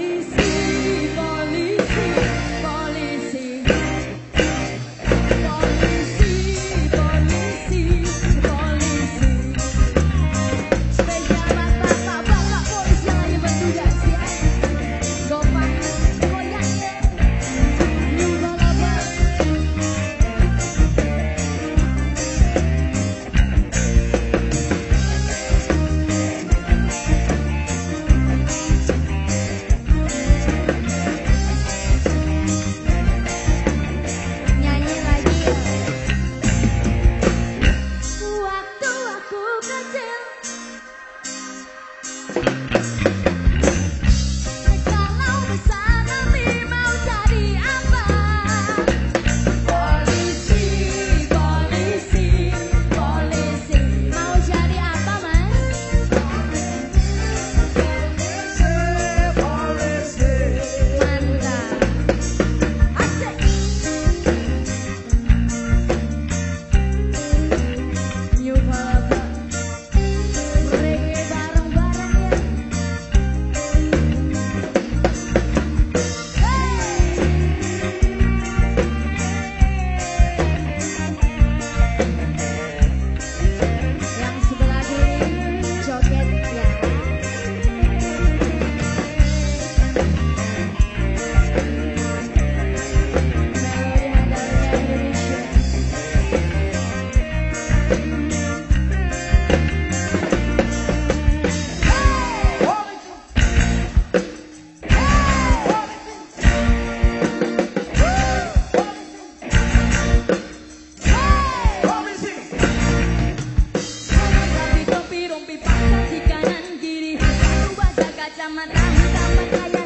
Kalau sana nih tamat tamat tamat